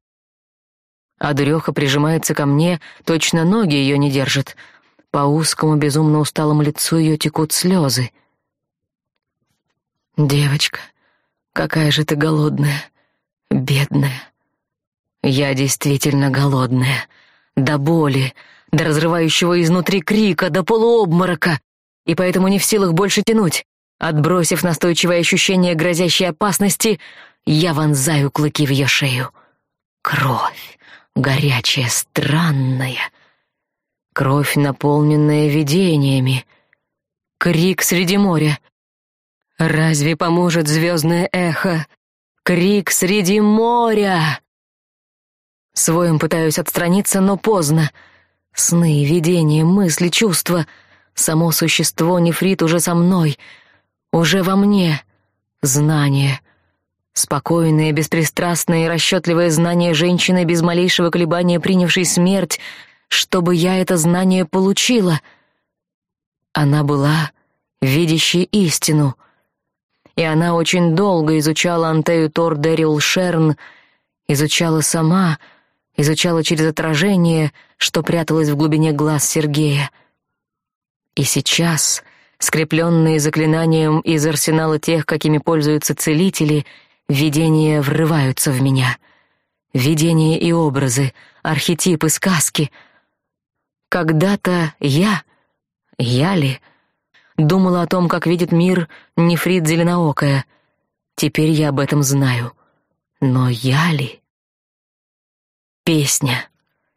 А дуреха прижимается ко мне, точно ноги ее не держат. По узкому, безумно усталому лицу ее текут слезы. «Девочка, какая же ты голодная, бедная». «Я действительно голодная. До боли, до разрывающего изнутри крика, до полуобморока, и поэтому не в силах больше тянуть. Отбросив настойчивое ощущение грозящей опасности, я вонзаю клыки в ее шею. Кровь, горячая, странная. Кровь, наполненная видениями. Крик среди моря. Разве поможет звездное эхо? Крик среди моря! Своим пытаюсь отстраниться, но поздно. Сны, видения, мысли, чувства. Само существо нефрит уже со мной, уже во мне. Знание. Спокойное, беспристрастное и расчетливое знание женщины, без малейшего колебания принявшей смерть, чтобы я это знание получила. Она была видящей истину. И она очень долго изучала Антею Тор Дэрил Шерн, изучала сама — изучала через отражение, что пряталось в глубине глаз Сергея. И сейчас, скрепленные заклинанием из арсенала тех, какими пользуются целители, видения врываются в меня. Видения и образы, архетипы, сказки. Когда-то я, я ли, думала о том, как видит мир нефрит зеленоокая. Теперь я об этом знаю. Но я ли? Песня.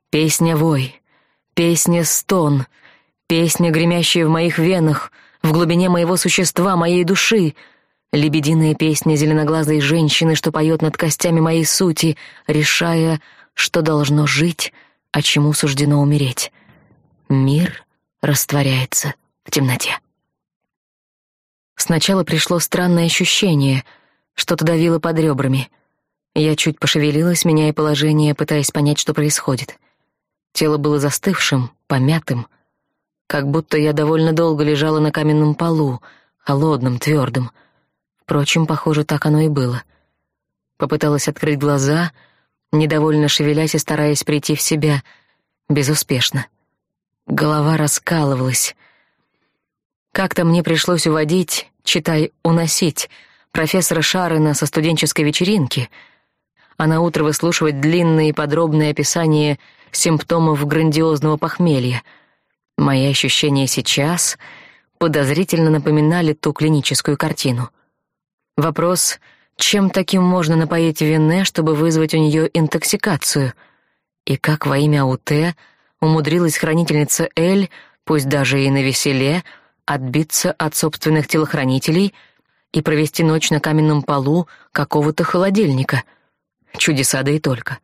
Песня вой. Песня стон. Песня, гремящая в моих венах, в глубине моего существа, моей души. Лебединая песня зеленоглазой женщины, что поет над костями моей сути, решая, что должно жить, а чему суждено умереть. Мир растворяется в темноте. Сначала пришло странное ощущение, что-то давило под ребрами — я чуть пошевелилась, меняя положение, пытаясь понять, что происходит. Тело было застывшим, помятым, как будто я довольно долго лежала на каменном полу, холодным, твердым. Впрочем, похоже, так оно и было. Попыталась открыть глаза, недовольно шевелясь и стараясь прийти в себя, безуспешно. Голова раскалывалась. Как-то мне пришлось уводить, читай, уносить, профессора Шарена со студенческой вечеринки — а на утро выслушивать длинные и подробные описания симптомов грандиозного похмелья. Мои ощущения сейчас подозрительно напоминали ту клиническую картину. Вопрос, чем таким можно напоить Вене, чтобы вызвать у нее интоксикацию? И как во имя АУТ умудрилась хранительница Эль, пусть даже и на веселе, отбиться от собственных телохранителей и провести ночь на каменном полу какого-то холодильника — Чудеса да и только.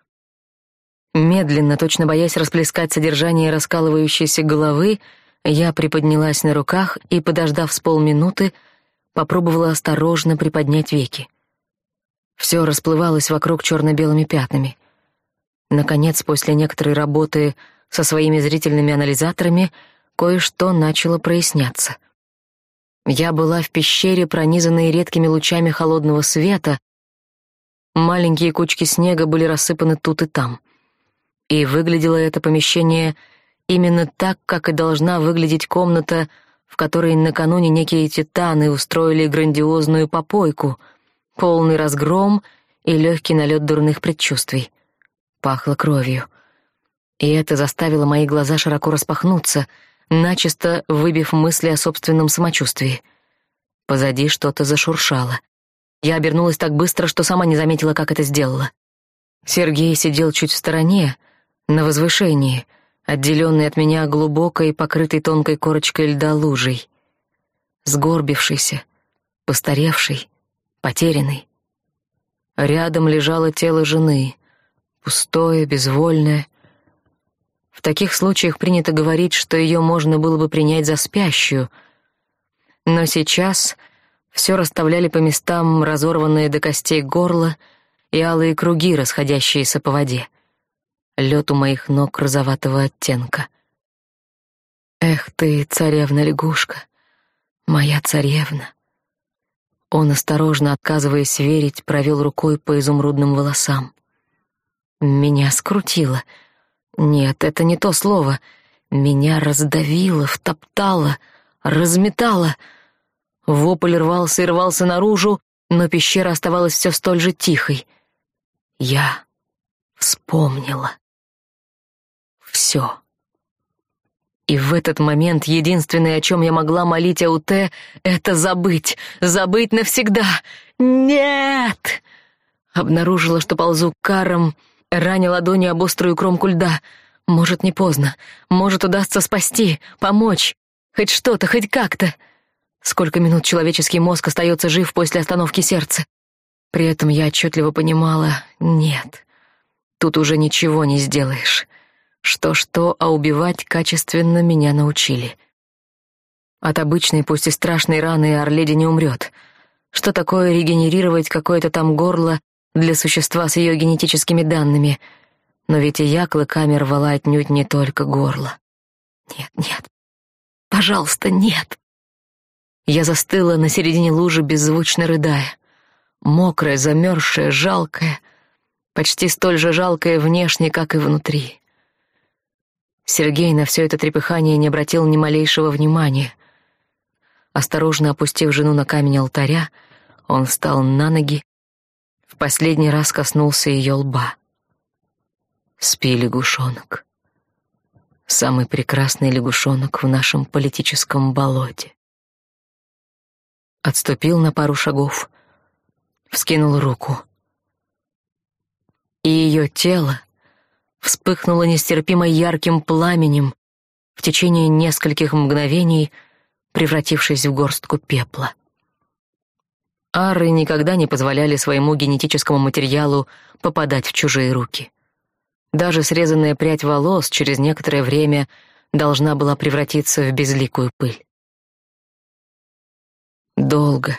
Медленно, точно боясь расплескать содержание раскалывающейся головы, я приподнялась на руках и, подождав с полминуты, попробовала осторожно приподнять веки. Все расплывалось вокруг черно-белыми пятнами. Наконец, после некоторой работы со своими зрительными анализаторами, кое-что начало проясняться. Я была в пещере, пронизанной редкими лучами холодного света. Маленькие кучки снега были рассыпаны тут и там. И выглядело это помещение именно так, как и должна выглядеть комната, в которой накануне некие титаны устроили грандиозную попойку, полный разгром и легкий налет дурных предчувствий. Пахло кровью. И это заставило мои глаза широко распахнуться — начисто выбив мысли о собственном самочувствии. Позади что-то зашуршало. Я обернулась так быстро, что сама не заметила, как это сделала. Сергей сидел чуть в стороне, на возвышении, отделенный от меня глубокой, покрытой тонкой корочкой льда лужей. Сгорбившийся, постаревший, потерянный. Рядом лежало тело жены, пустое, безвольное, в таких случаях принято говорить, что ее можно было бы принять за спящую. Но сейчас все расставляли по местам разорванные до костей горло и алые круги, расходящиеся по воде. Лед у моих ног розоватого оттенка. Эх ты, царевна-лягушка, моя царевна. Он, осторожно отказываясь верить, провел рукой по изумрудным волосам. Меня скрутило — нет, это не то слово. Меня раздавило, втоптало, разметало. Вопль рвался и рвался наружу, но пещера оставалась все столь же тихой. Я вспомнила. Все. И в этот момент единственное, о чем я могла молить Ауте, это забыть, забыть навсегда. Нет! Обнаружила, что ползу к карам, Раня ладони об острую кромку льда. Может, не поздно. Может, удастся спасти, помочь. Хоть что-то, хоть как-то. Сколько минут человеческий мозг остается жив после остановки сердца. При этом я отчетливо понимала — нет. Тут уже ничего не сделаешь. Что-что, а убивать качественно меня научили. От обычной, пусть и страшной раны Орледи не умрет. Что такое регенерировать какое-то там горло для существа с ее генетическими данными. Но ведь и я клыками рвала отнюдь не только горло. Нет, нет. Пожалуйста, нет. Я застыла на середине лужи, беззвучно рыдая. Мокрая, замерзшая, жалкая. Почти столь же жалкая внешне, как и внутри. Сергей на все это трепыхание не обратил ни малейшего внимания. Осторожно опустив жену на камень алтаря, он встал на ноги последний раз коснулся ее лба. «Спи, лягушонок. Самый прекрасный лягушонок в нашем политическом болоте». Отступил на пару шагов, вскинул руку. И ее тело вспыхнуло нестерпимо ярким пламенем в течение нескольких мгновений, превратившись в горстку пепла. Ары никогда не позволяли своему генетическому материалу попадать в чужие руки. Даже срезанная прядь волос через некоторое время должна была превратиться в безликую пыль. Долго,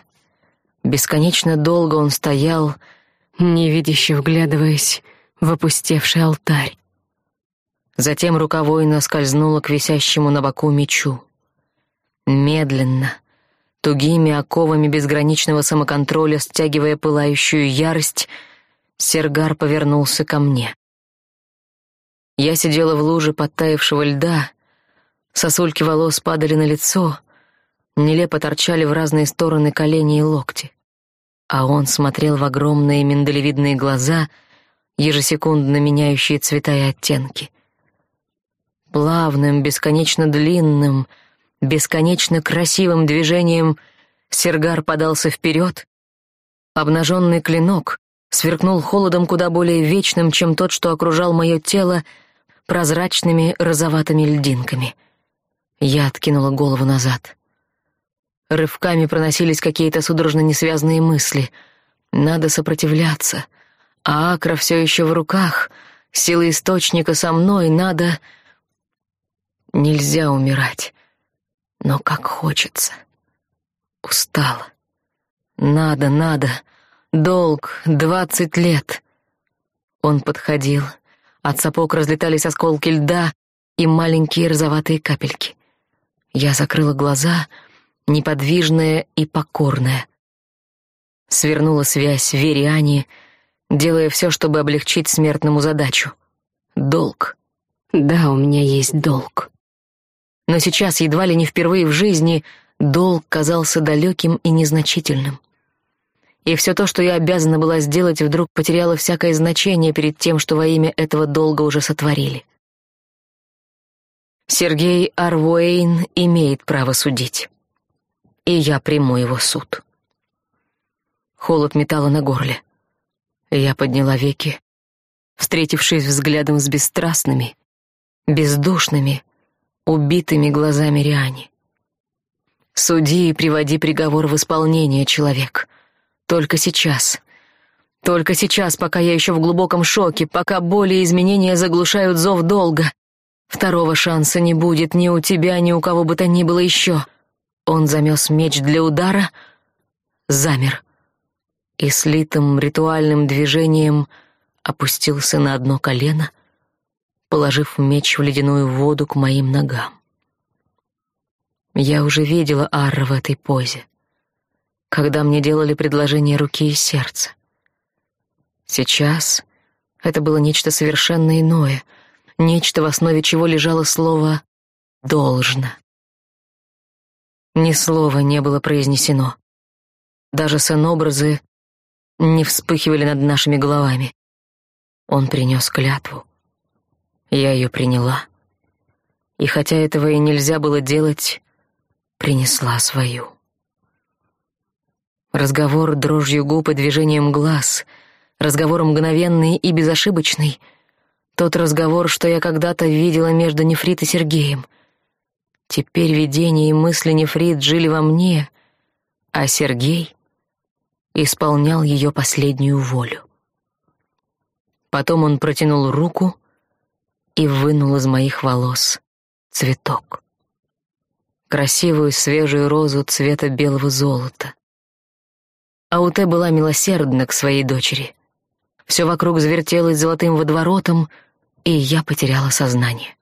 бесконечно долго он стоял, невидяще вглядываясь в опустевший алтарь. Затем рука воина к висящему на боку мечу. Медленно, тугими оковами безграничного самоконтроля, стягивая пылающую ярость, Сергар повернулся ко мне. Я сидела в луже подтаявшего льда, сосульки волос падали на лицо, нелепо торчали в разные стороны колени и локти. А он смотрел в огромные миндалевидные глаза, ежесекундно меняющие цвета и оттенки. Плавным, бесконечно длинным — Бесконечно красивым движением Сергар подался вперед. Обнаженный клинок сверкнул холодом куда более вечным, чем тот, что окружал мое тело прозрачными розоватыми льдинками. Я откинула голову назад. Рывками проносились какие-то судорожно несвязные мысли. Надо сопротивляться. А Акра все еще в руках. Сила источника со мной. Надо... Нельзя умирать но как хочется. Устала. Надо, надо. Долг, двадцать лет. Он подходил. От сапог разлетались осколки льда и маленькие розоватые капельки. Я закрыла глаза, неподвижная и покорная. Свернула связь Вере Ани, делая все, чтобы облегчить смертному задачу. Долг. Да, у меня есть долг. Но сейчас, едва ли не впервые в жизни, долг казался далеким и незначительным. И все то, что я обязана была сделать, вдруг потеряло всякое значение перед тем, что во имя этого долга уже сотворили. Сергей Арвуэйн имеет право судить. И я приму его суд. Холод металла на горле. Я подняла веки, встретившись взглядом с бесстрастными, бездушными, убитыми глазами Риани. Суди и приводи приговор в исполнение, человек. Только сейчас. Только сейчас, пока я еще в глубоком шоке, пока боли и изменения заглушают зов долга. Второго шанса не будет ни у тебя, ни у кого бы то ни было еще. Он замес меч для удара, замер и слитым ритуальным движением опустился на одно колено, положив меч в ледяную воду к моим ногам. Я уже видела Арра в этой позе, когда мне делали предложение руки и сердца. Сейчас это было нечто совершенно иное, нечто в основе чего лежало слово «должно». Ни слова не было произнесено. Даже сон-образы не вспыхивали над нашими головами. Он принес клятву. Я ее приняла. И хотя этого и нельзя было делать, принесла свою. Разговор дрожью губ и движением глаз, разговор мгновенный и безошибочный, тот разговор, что я когда-то видела между Нефрит и Сергеем. Теперь видения и мысли Нефрит жили во мне, а Сергей исполнял ее последнюю волю. Потом он протянул руку и вынул из моих волос цветок. Красивую свежую розу цвета белого золота. Ауте была милосердна к своей дочери. Все вокруг завертелось золотым водоворотом, и я потеряла сознание.